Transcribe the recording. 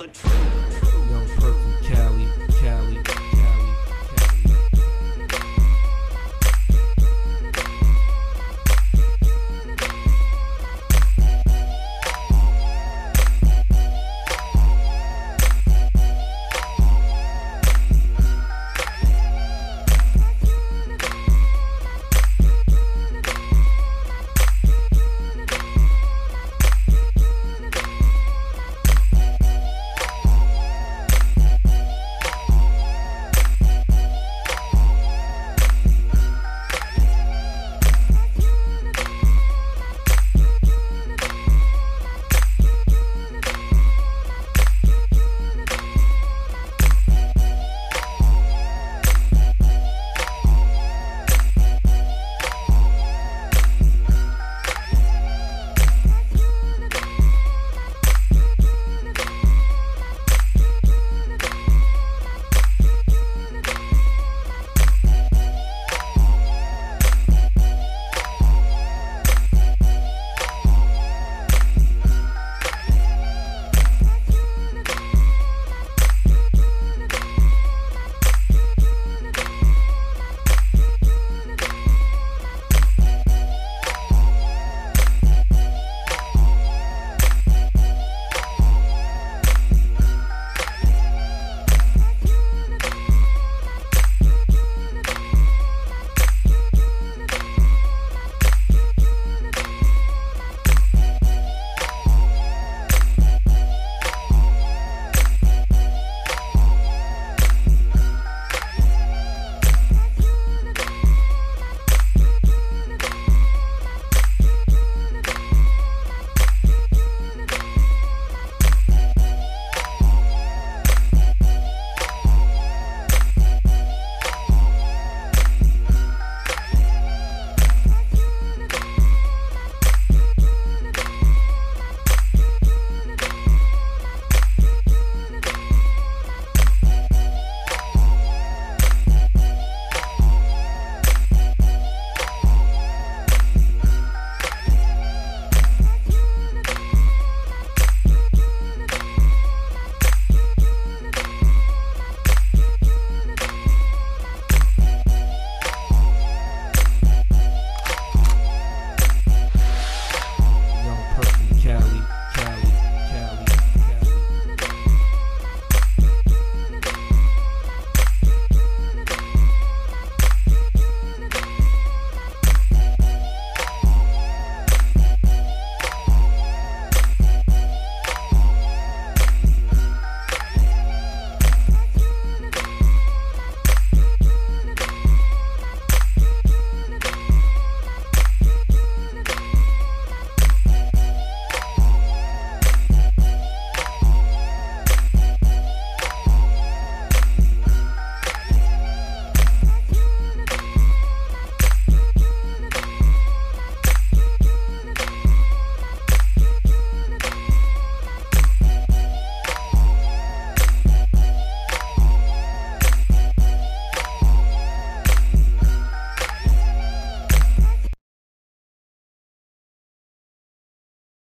the truth.